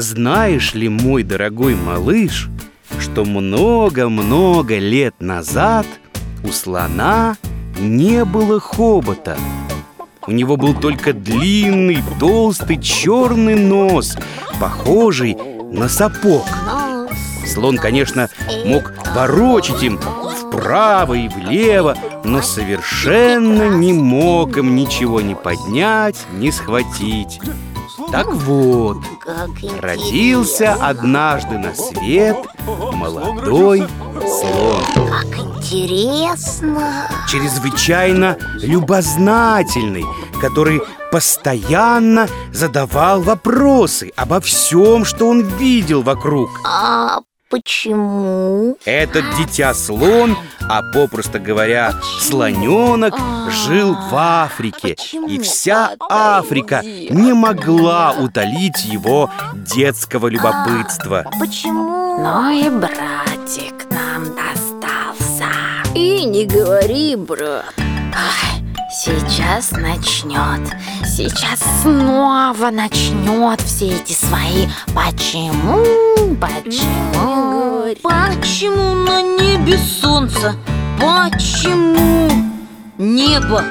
Знаешь ли, мой дорогой малыш, что много-много лет назад у слона не было хобота? У него был только длинный, толстый, черный нос, похожий на сапог. Слон, конечно, мог ворочить им вправо и влево, но совершенно не мог им ничего не поднять, не схватить. Так вот, родился однажды на свет молодой слон. Как интересно! Чрезвычайно любознательный, который постоянно задавал вопросы обо всем, что он видел вокруг. А почему? Этот дитя-слон, а попросту говоря, слоненок, жил в Африке. И вся Африка не могла утолить его детского любопытства. Почему? Ну и братик нам достался. И не говори, брат. Ай, сейчас начнет. Сейчас снова начнет все эти свои почему, почему. Почему на небе солнце? Почему небо?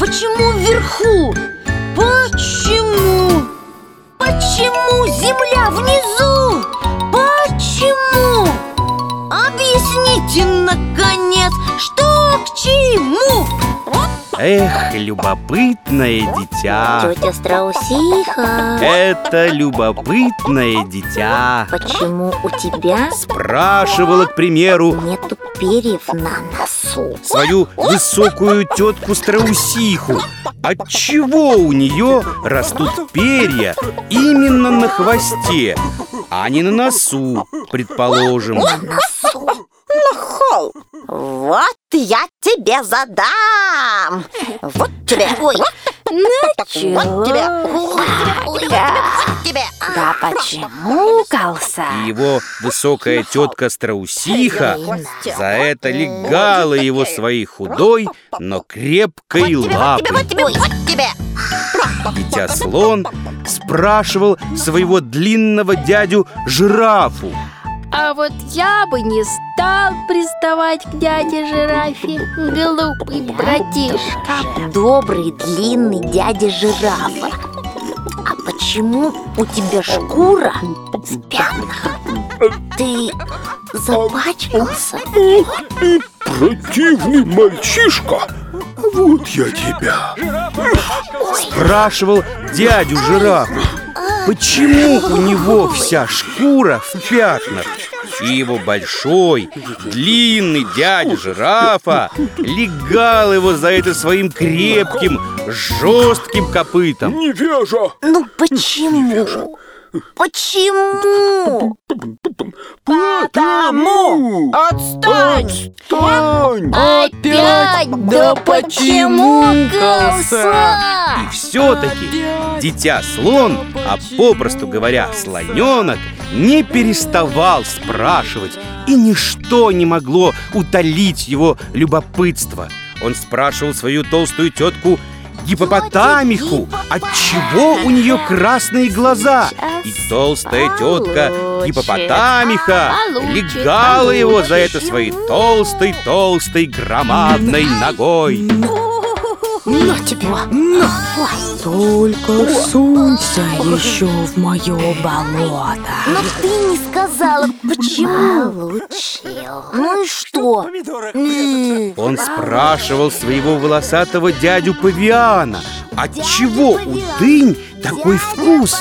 Почему вверху? Почему? Почему земля внизу? Почему? Объясните, наконец, что к чему? Эх, любопытное дитя. Тетя Страусиха, Это любопытное дитя. почему у тебя Спрашивала, к примеру, нету перьев на носу? свою высокую тетку Страусиху. Отчего у нее растут перья именно на хвосте, а не на носу, предположим? Вот я тебе задам! Вот тебе! Ой, Чего? тебе! Да почему, Калса? И его высокая тетка Страусиха за это легала его своей худой, но крепкой лапой. Вот тебе, вот тебе! Дитя слон спрашивал своего длинного дядю жирафу. А вот я бы не стал приставать к дяде жирафе, глупый братишка. Добрый длинный дядя жирафа. А почему у тебя шкура в пятнах? Ты запачкался? Противный мальчишка! Вот я тебя! Спрашивал дядю жирафу, почему у него вся шкура в пятнах. И его большой, длинный дядя жирафа легал его за это своим крепким, жестким копытом. Невежа! Ну почему? Почему? Потому! Отстань! Отстань! Опять? Да почему, коса? И все-таки дитя-слон, а попросту говоря, слоненок, не переставал спрашивать, и ничто не могло утолить его любопытство. Он спрашивал свою толстую тетку гипопотамиху, отчего у нее красные глаза. И толстая тетка гипопотамиха легала его за это своей толстой-толстой громадной ногой. На тебе! На! Только сунься еще в мое болото. Но ты не сказала, почему? Ну и что? Он спрашивал своего волосатого дядю Павиана, отчего у дынь такой вкус,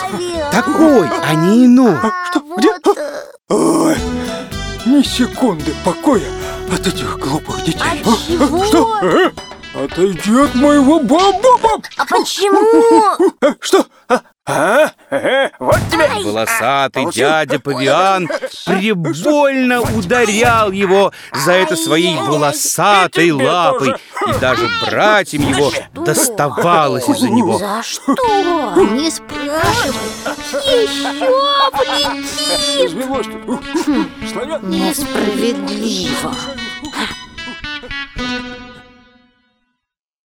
такой, а не иной. вот, э, Ой, ни секунды покоя от этих глупых детей. А А, чего? Что? Отойди от моего баба! А почему? Что? А? А? Э, Вот тебе! Волосатый дядя Павиан прибольно ударял его за это своей волосатой лапой, и даже братьям его доставалось из-за него. За что? Не спрашивай. Еще полетит. Несправедливо.